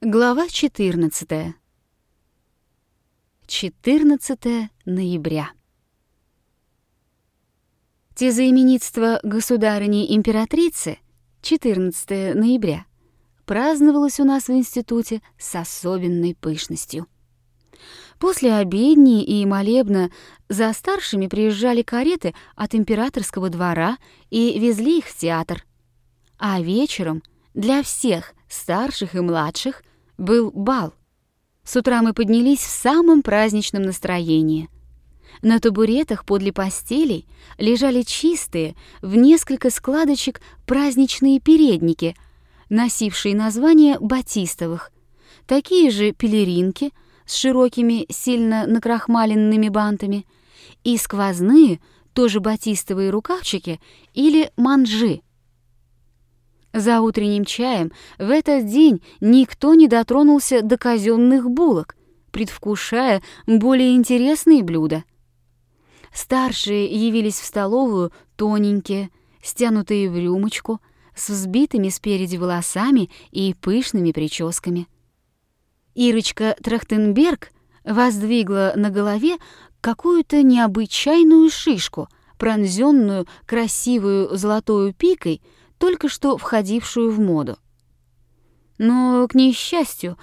Глава 14. 14 ноября. Тезаименитство государыни-императрицы 14 ноября праздновалось у нас в институте с особенной пышностью. После обедни и молебна за старшими приезжали кареты от императорского двора и везли их в театр. А вечером для всех старших и младших был бал. С утра мы поднялись в самом праздничном настроении. На табуретах подле постелей лежали чистые, в несколько складочек праздничные передники, носившие название батистовых, такие же пелеринки с широкими, сильно накрахмаленными бантами и сквозные, тоже батистовые рукавчики или манжи — за утренним чаем в этот день никто не дотронулся до казенных булок, предвкушая более интересные блюда. Старшие явились в столовую тоненькие, стянутые в рюмочку, с взбитыми спереди волосами и пышными прическами. Ирочка Трахтенберг воздвигла на голове какую-то необычайную шишку, пронзенную красивую золотою пикой — только что входившую в моду. Но, к несчастью,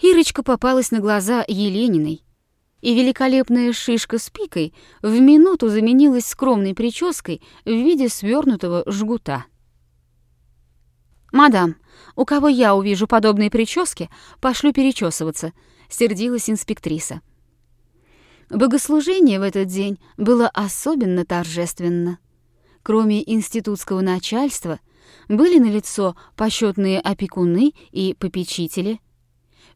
Ирочка попалась на глаза Елениной, и великолепная шишка с пикой в минуту заменилась скромной прической в виде свернутого жгута. «Мадам, у кого я увижу подобные прически, пошлю перечесываться», — сердилась инспектриса. Богослужение в этот день было особенно торжественно. Кроме институтского начальства, были налицо почетные опекуны и попечители.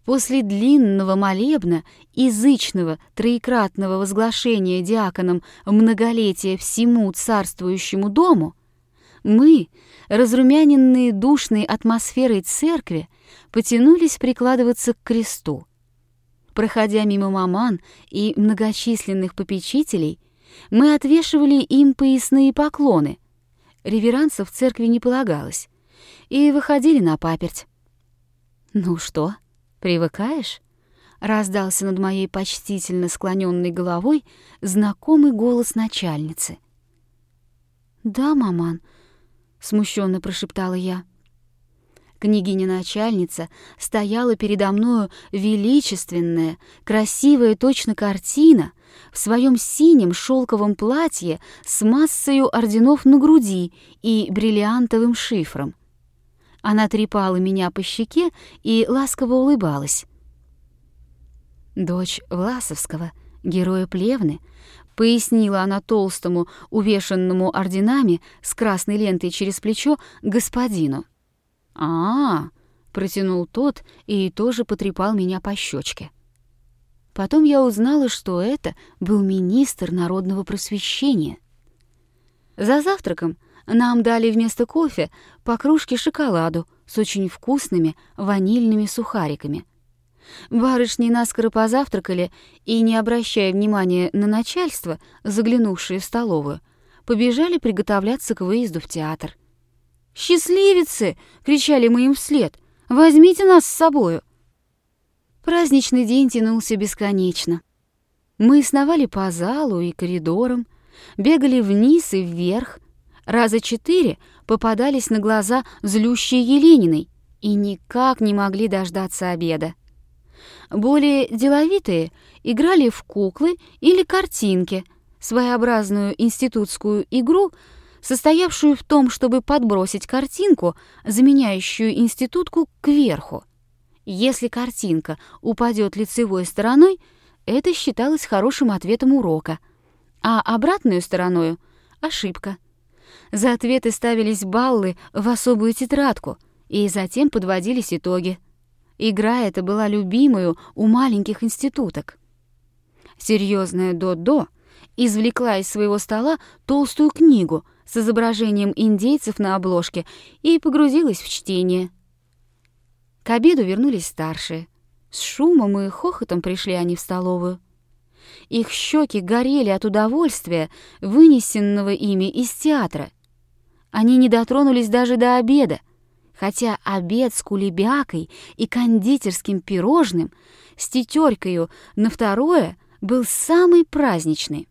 После длинного молебна, язычного троекратного возглашения диаконом многолетия всему царствующему дому, мы, разрумяненные душной атмосферой церкви, потянулись прикладываться к кресту. Проходя мимо маман и многочисленных попечителей, мы отвешивали им поясные поклоны, реверансов в церкви не полагалось, и выходили на паперть. «Ну что, привыкаешь?» — раздался над моей почтительно склоненной головой знакомый голос начальницы. «Да, маман», — смущенно прошептала я. Княгиня-начальница стояла передо мною величественная, красивая точно картина в своем синем шелковом платье с массою орденов на груди и бриллиантовым шифром. Она трепала меня по щеке и ласково улыбалась. «Дочь Власовского, героя Плевны», — пояснила она толстому, увешанному орденами с красной лентой через плечо, господину а, -а, -а протянул тот и тоже потрепал меня по щечке. Потом я узнала, что это был министр народного просвещения. За завтраком нам дали вместо кофе по кружке шоколаду с очень вкусными ванильными сухариками. Барышни наскоро позавтракали и, не обращая внимания на начальство, заглянувшее в столовую, побежали приготовляться к выезду в театр. «Счастливицы!» — кричали мы им вслед. «Возьмите нас с собою!» Праздничный день тянулся бесконечно. Мы сновали по залу и коридорам, бегали вниз и вверх, раза четыре попадались на глаза злющей Елениной и никак не могли дождаться обеда. Более деловитые играли в куклы или картинки, своеобразную институтскую игру — состоявшую в том, чтобы подбросить картинку, заменяющую институтку, кверху. Если картинка упадет лицевой стороной, это считалось хорошим ответом урока, а обратной стороной — ошибка. За ответы ставились баллы в особую тетрадку, и затем подводились итоги. Игра эта была любимой у маленьких институток. Серьезная До-До извлекла из своего стола толстую книгу с изображением индейцев на обложке и погрузилась в чтение. К обеду вернулись старшие. С шумом и хохотом пришли они в столовую. Их щеки горели от удовольствия, вынесенного ими из театра. Они не дотронулись даже до обеда, хотя обед с кулебякой и кондитерским пирожным с тетерькою на второе был самый праздничный.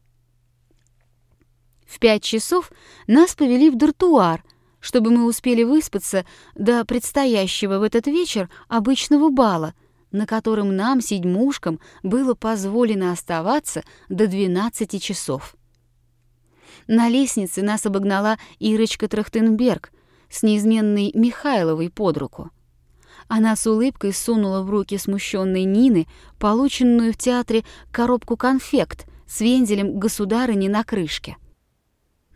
В пять часов нас повели в дартуар, чтобы мы успели выспаться до предстоящего в этот вечер обычного бала, на котором нам, седьмушкам, было позволено оставаться до двенадцати часов. На лестнице нас обогнала Ирочка Трахтенберг с неизменной Михайловой под руку. Она с улыбкой сунула в руки смущенной Нины полученную в театре коробку конфект с вензелем государыни на крышке.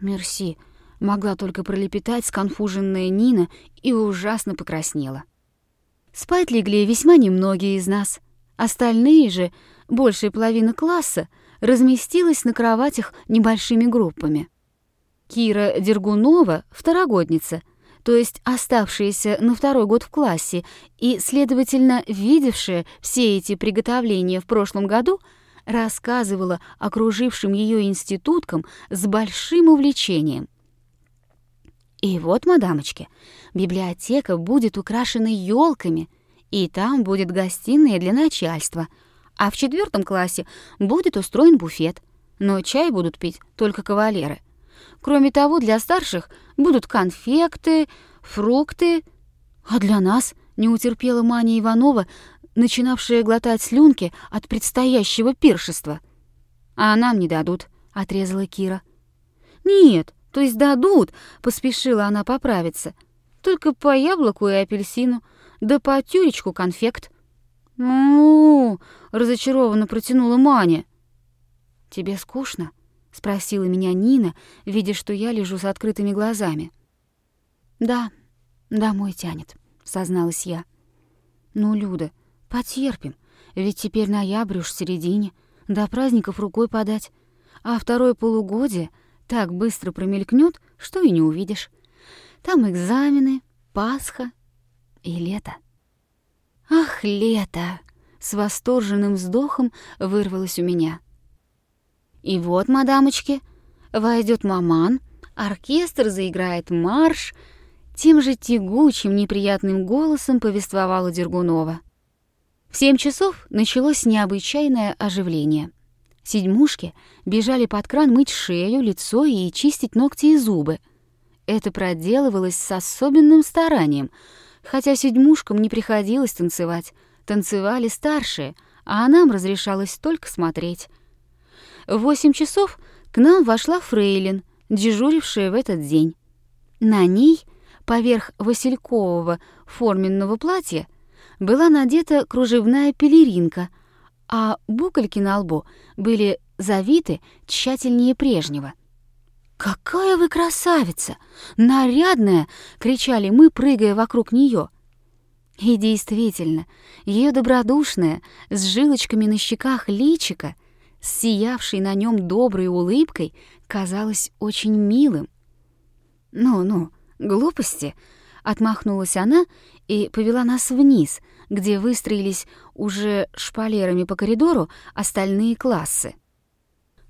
«Мерси», — могла только пролепетать сконфуженная Нина и ужасно покраснела. Спать легли весьма немногие из нас. Остальные же, большая половина класса, разместилась на кроватях небольшими группами. Кира Дергунова, второгодница, то есть оставшаяся на второй год в классе и, следовательно, видевшая все эти приготовления в прошлом году, рассказывала окружившим ее институткам с большим увлечением. И вот, мадамочки, библиотека будет украшена елками, и там будет гостиная для начальства, а в четвертом классе будет устроен буфет, но чай будут пить только кавалеры. Кроме того, для старших будут конфекты, фрукты, а для нас не утерпела Маня Иванова, начинавшая глотать слюнки от предстоящего пиршества. «А нам не дадут», — отрезала Кира. «Нет, то есть дадут, поспешила она поправиться. Только по яблоку и апельсину, да по тюречку конфект. Ну, разочарованно протянула Маня. Тебе скучно? спросила меня Нина, видя, что я лежу с открытыми глазами. Да, домой тянет, созналась я. Ну, Люда, потерпим, ведь теперь ноябрь уж в середине, до праздников рукой подать, а второе полугодие — так быстро промелькнет, что и не увидишь. Там экзамены, Пасха и лето. Ах, лето! С восторженным вздохом вырвалось у меня. И вот, мадамочки, войдет маман, оркестр заиграет марш, тем же тягучим, неприятным голосом повествовала Дергунова. В семь часов началось необычайное оживление. Седьмушки бежали под кран мыть шею, лицо и чистить ногти и зубы. Это проделывалось с особенным старанием, хотя седьмушкам не приходилось танцевать. Танцевали старшие, а нам разрешалось только смотреть. В восемь часов к нам вошла фрейлин, дежурившая в этот день. На ней, поверх василькового форменного платья, была надета кружевная пелеринка — а букольки на лбу были завиты тщательнее прежнего. «Какая вы красавица! Нарядная!» — кричали мы, прыгая вокруг нее. И действительно, ее добродушная, с жилочками на щеках личика, сиявшей на нем доброй улыбкой, казалось очень милым. «Ну-ну, глупости!» — отмахнулась она и повела нас вниз — где выстроились уже шпалерами по коридору остальные классы.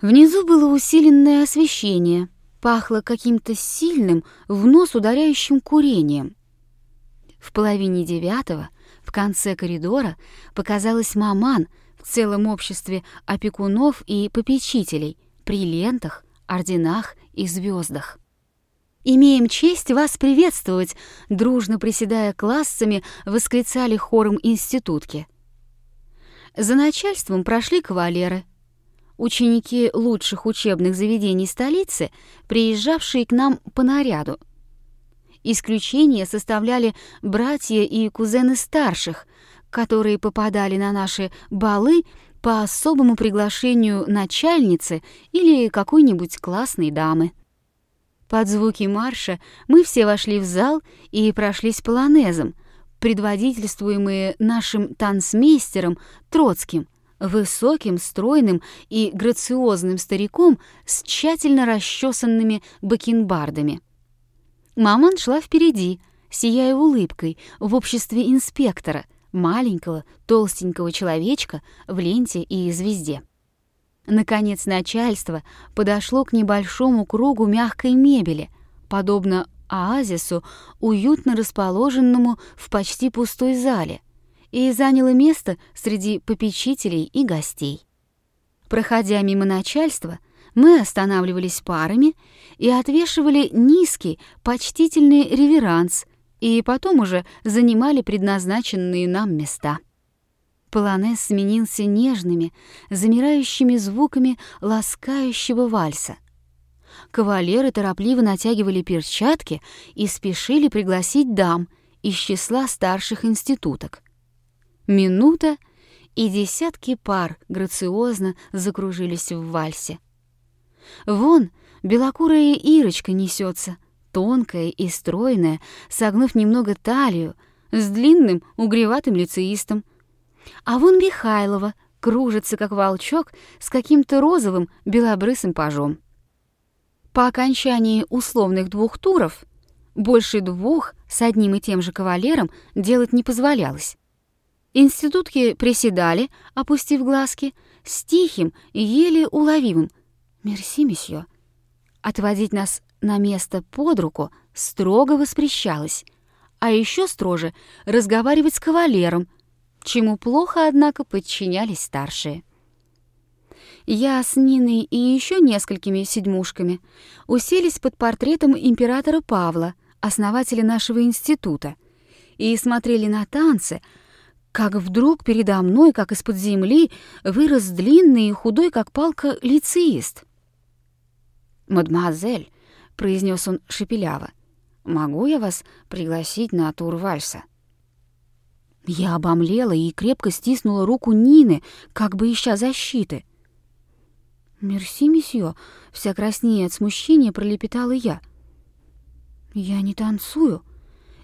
Внизу было усиленное освещение, пахло каким-то сильным, в нос ударяющим курением. В половине девятого в конце коридора показалась маман в целом обществе опекунов и попечителей при лентах, орденах и звездах. «Имеем честь вас приветствовать!» Дружно приседая классами, восклицали хором институтки. За начальством прошли кавалеры. Ученики лучших учебных заведений столицы, приезжавшие к нам по наряду. Исключение составляли братья и кузены старших, которые попадали на наши балы по особому приглашению начальницы или какой-нибудь классной дамы. Под звуки марша мы все вошли в зал и прошлись полонезом, предводительствуемые нашим танцмейстером Троцким, высоким, стройным и грациозным стариком с тщательно расчесанными бакенбардами. Маман шла впереди, сияя улыбкой, в обществе инспектора, маленького, толстенького человечка в ленте и звезде. Наконец начальство подошло к небольшому кругу мягкой мебели, подобно оазису, уютно расположенному в почти пустой зале, и заняла место среди попечителей и гостей. Проходя мимо начальства, мы останавливались парами и отвешивали низкий, почтительный реверанс, и потом уже занимали предназначенные нам места. Полонез сменился нежными, замирающими звуками ласкающего вальса. Кавалеры торопливо натягивали перчатки и спешили пригласить дам из числа старших институток. Минута, и десятки пар грациозно закружились в вальсе. Вон белокурая Ирочка несется, тонкая и стройная, согнув немного талию, с длинным угреватым лицеистом. А вон Михайлова кружится, как волчок, с каким-то розовым белобрысым пажом. По окончании условных двух туров больше двух с одним и тем же кавалером делать не позволялось. Институтки приседали, опустив глазки, с тихим еле уловимым «Мерси, месье». Отводить нас на место под руку строго воспрещалось, а еще строже разговаривать с кавалером, чему плохо, однако, подчинялись старшие. Я с Ниной и еще несколькими седьмушками уселись под портретом императора Павла, основателя нашего института, и смотрели на танцы — как вдруг передо мной, как из-под земли, вырос длинный и худой, как палка, лицеист. «Мадемуазель», — произнес он шепеляво, — «могу я вас пригласить на тур вальса?» Я обомлела и крепко стиснула руку Нины, как бы ища защиты. «Мерси, месье», — вся краснее от смущения пролепетала я. «Я не танцую»,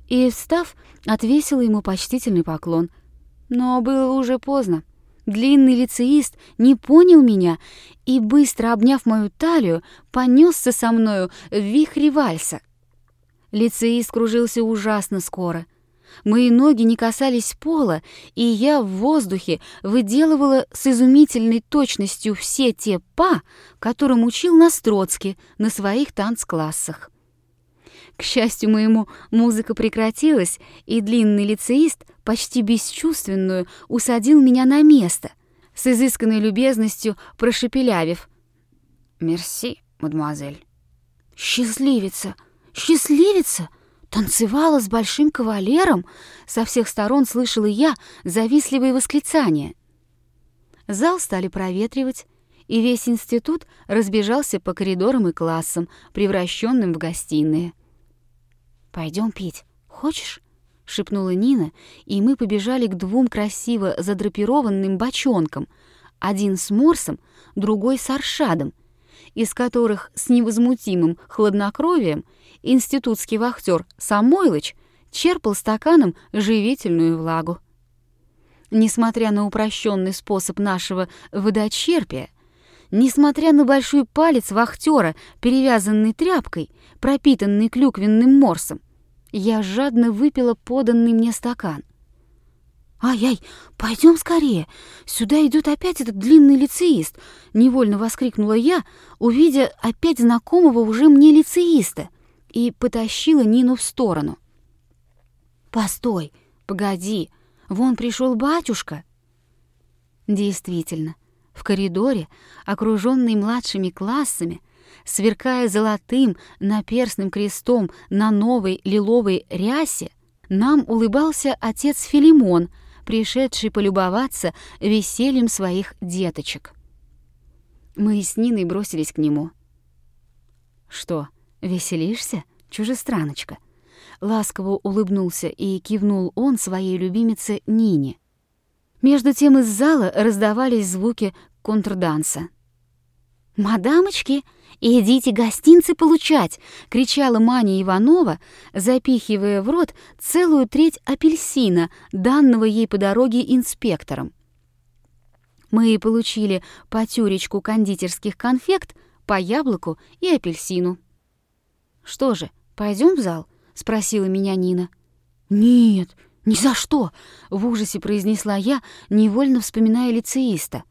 и, встав, отвесила ему почтительный поклон — но было уже поздно. Длинный лицеист не понял меня и, быстро обняв мою талию, понесся со мною в вихре вальса. Лицеист кружился ужасно скоро. Мои ноги не касались пола, и я в воздухе выделывала с изумительной точностью все те па, которым учил нас Троцкий на своих танцклассах. К счастью моему, музыка прекратилась, и длинный лицеист, почти бесчувственную, усадил меня на место, с изысканной любезностью прошепелявив. «Мерси, мадемуазель». «Счастливица! Счастливица!» Танцевала с большим кавалером, со всех сторон слышала я завистливые восклицания. Зал стали проветривать, и весь институт разбежался по коридорам и классам, превращенным в гостиные. Пойдем пить. Хочешь?» — шепнула Нина, и мы побежали к двум красиво задрапированным бочонкам, один с морсом, другой с аршадом, из которых с невозмутимым хладнокровием институтский вахтер Самойлыч черпал стаканом живительную влагу. Несмотря на упрощенный способ нашего водочерпия, несмотря на большой палец вахтера, перевязанный тряпкой, пропитанный клюквенным морсом, я жадно выпила поданный мне стакан. «Ай-ай, пойдем скорее! Сюда идет опять этот длинный лицеист!» — невольно воскликнула я, увидя опять знакомого уже мне лицеиста, и потащила Нину в сторону. «Постой, погоди, вон пришел батюшка!» Действительно, в коридоре, окруженный младшими классами, сверкая золотым наперстным крестом на новой лиловой рясе, нам улыбался отец Филимон, пришедший полюбоваться весельем своих деточек. Мы с Ниной бросились к нему. «Что, веселишься, чужестраночка?» Ласково улыбнулся и кивнул он своей любимице Нине. Между тем из зала раздавались звуки контрданса. «Мадамочки, идите гостинцы получать!» — кричала Маня Иванова, запихивая в рот целую треть апельсина, данного ей по дороге инспектором. Мы получили по тюречку кондитерских конфект, по яблоку и апельсину. «Что же, пойдем в зал?» — спросила меня Нина. «Нет, ни за что!» — в ужасе произнесла я, невольно вспоминая лицеиста.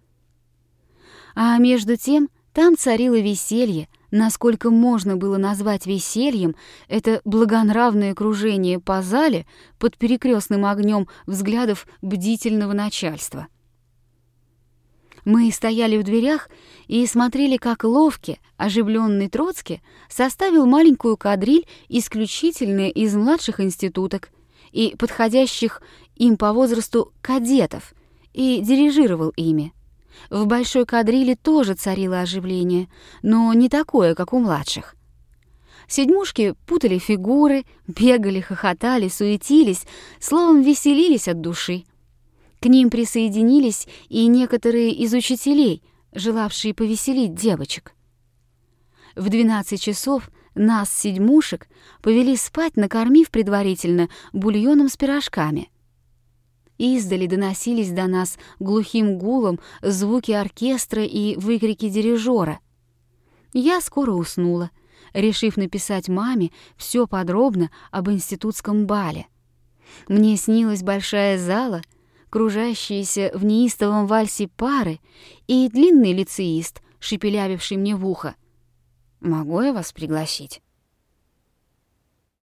А между тем там царило веселье, насколько можно было назвать весельем это благонравное кружение по зале под перекрестным огнем взглядов бдительного начальства. Мы стояли в дверях и смотрели, как ловкий, оживленный Троцкий составил маленькую кадриль исключительно из младших институток и подходящих им по возрасту кадетов и дирижировал ими. В большой кадриле тоже царило оживление, но не такое, как у младших. Седьмушки путали фигуры, бегали, хохотали, суетились, словом, веселились от души. К ним присоединились и некоторые из учителей, желавшие повеселить девочек. В двенадцать часов нас, седьмушек, повели спать, накормив предварительно бульоном с пирожками — Издали доносились до нас глухим гулом звуки оркестра и выкрики дирижера. Я скоро уснула, решив написать маме все подробно об институтском бале. Мне снилась большая зала, кружащиеся в неистовом вальсе пары и длинный лицеист, шепелявивший мне в ухо. «Могу я вас пригласить?»